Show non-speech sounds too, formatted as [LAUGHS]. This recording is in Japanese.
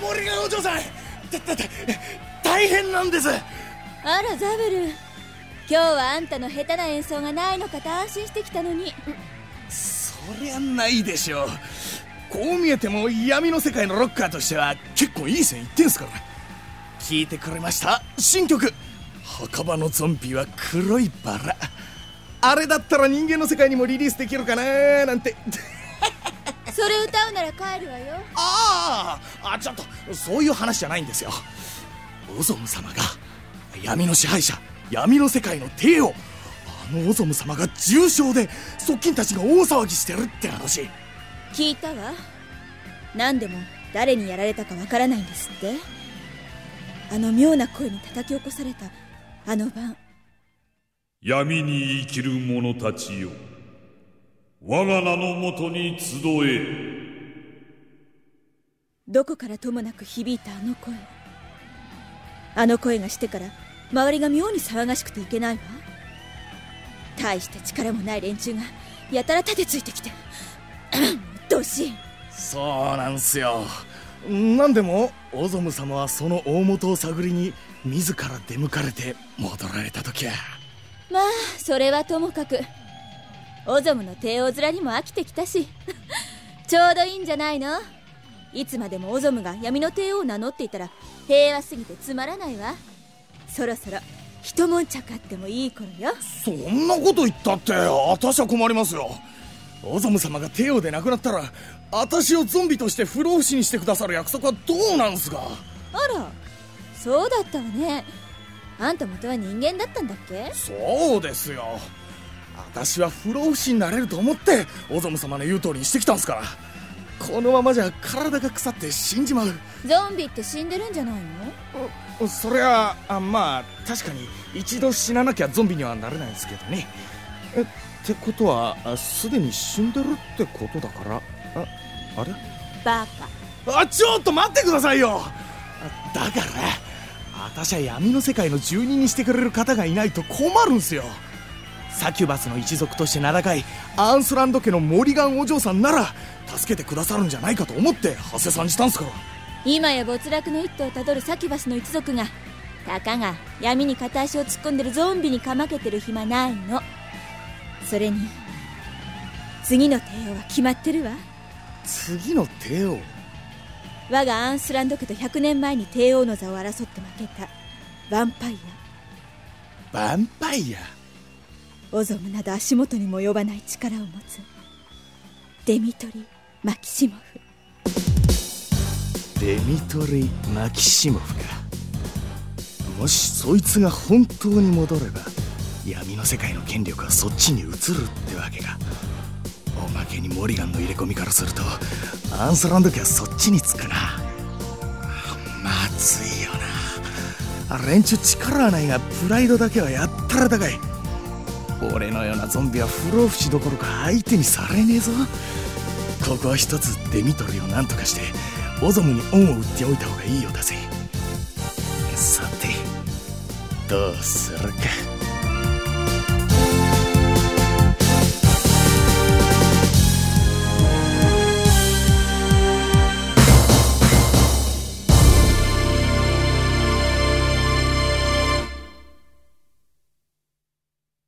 がお嬢さん大変なんです。あらザブル。今日はあんたの下手な演奏がないのかと安心してきたのに。そりゃないでしょう。こう見えても闇の世界のロッカーとしては結構いい線いってんすから。聞いてくれました。新曲。墓場のゾンビは黒いバラ。あれだったら人間の世界にもリリースできるかななんて。[LAUGHS] それ歌うなら帰るわよ。ああちょっとそういう話じゃないんですよ。オゾム様が闇の支配者闇の世界の帝王あのオゾム様が重傷で側近たちが大騒ぎしてるって話。聞いたわ。何でも誰にやられたかわからないんですって。あの妙な声に叩き起こされたあの晩。闇に生きる者たちよ。我が名のもとに集えどこからともなく響いたあの声。あの声がしてから周りが妙に騒がしくていけないわ。大して力もない連中がやたら立てついてきて [CLEARS THROAT] どしいそうなんすよ。何でもオゾム様はその大元を探りに自ら出向かれて戻られた時はまあそれはともかくオゾムの帝王面にも飽きてきたし [LAUGHS] ちょうどいいんじゃないの？いつまでもオゾムが闇の帝王を名乗っていたら平和すぎてつまらないわ。そろそろ一悶着あってもいい頃よ。そんなこと言ったって私は困りますよ。オゾム様が帝王で亡くなったら私をゾンビとして不老不死にしてくださる約束はどうなんすかあらそうだったわね。あんた元は人間だったんだっけ？そうですよ。私は不老不死になれると思ってオゾム様の言う通りにしてきたんすからこのままじゃ体が腐って死んじまう。ゾンビって死んでるんじゃないの？そりゃあまあ確かに一度死ななきゃゾンビにはなれないんですけどね。えってことはすでに死んでるってことだからああれ？バカ。あちょっと待ってくださいよ！だから私は闇の世界の住人にしてくれる方がいないと困るんすよサキュバスの一族として名高いアンスランド家のモリガンお嬢さんなら助けてくださるんじゃないかと思って長谷さんしたんすか。ら今や没落の一途をたどるサキュバスの一族がたかが闇に片足を突っ込んでるゾンビにかまけてる暇ないの。それに次の帝王は決まってるわ。次の帝王？我がアンスランド家と100年前に帝王の座を争って負けたヴァンパイア。ヴァンパイア？オゾムなど足元にも及ばない力を持つ。デミトリ・マキシモフ。デミトリ・マキシモフか。もしそいつが本当に戻れば闇の世界の権力はそっちに移るってわけか。おまけにモリガンの入れ込みからするとアンスランド家はそっちにつくな。まずいよな。連中力はないがプライドだけはやったら高い。俺のようなゾンビは不老不死どころか相手にされねえぞ。ここは一つデミトリを何とかしてオゾムに恩を売っておいた方がいいようだぜ。さてどうするか。